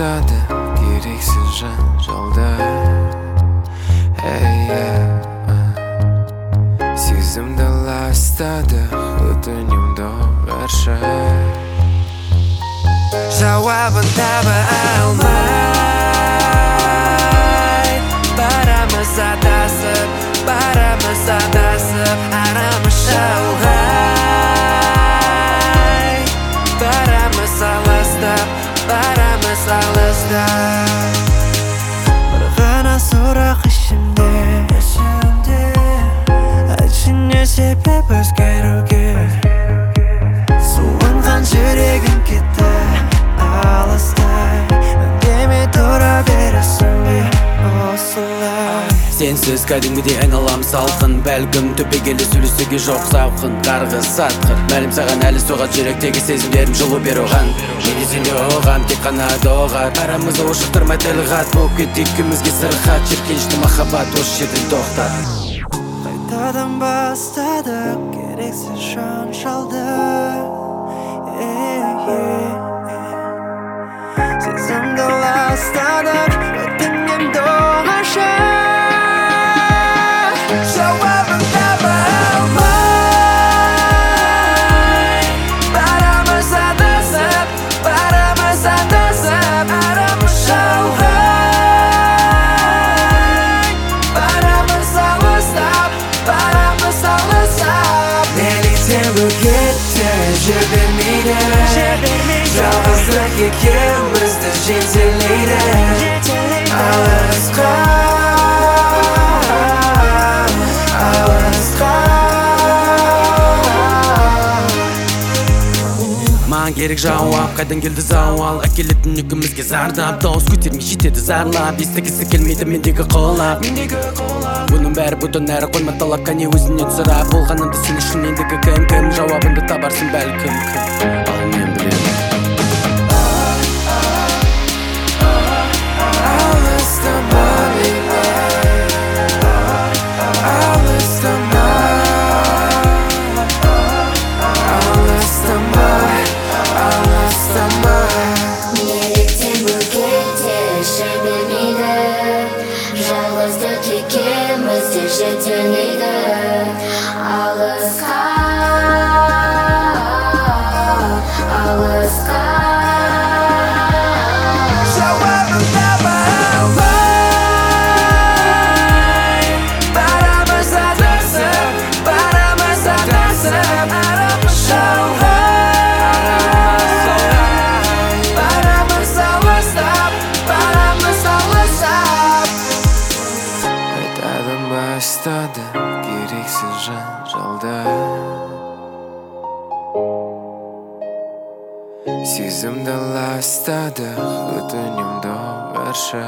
бастады керексіз жанжалды Эй, сезімді ластады өтінем доғаршы жауабын таба алмай алыстап бір ғана сұрақ ішімде айтшы не себеп өзгеруге суынған жүрегім сенсіз кәдімгідей айналам салқын бәлкім түбегейлі сөйлесуге жоқ зауқын қарғыс сатқыр мәлім саған әлі соғады жүректегі сезімдерім жылу бероған неге сенде оған тек қана доғат арамызды ушықтырмай тіл қат болып кетті екеумізге сырқат шіркенішті махаббат осы жерден тоқтат қайтадан бастадық керексіз жанжалды сезімді жібермейді жалғыздық екеумізді жетелейді алысқа алысқа маған керек жауап қайдан келді зауал әкелетін үкімізге зардап дауыс көтермей жетеді зарлап естігісі келмейді мендегі қолап бұның бәрі бұдан әрі қойма талап кәне өзінен сұрап болғанымды сен үшін ендігі табарсың бәлкім кім ал мен білемін алыстама алыстама алыстама алыстама неліктен бұл кетті жібермейді жалғыздық екеумізді жетелейді бастады керексіз жанжалды сезімді ластады өтінем доғаршы